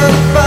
Bye.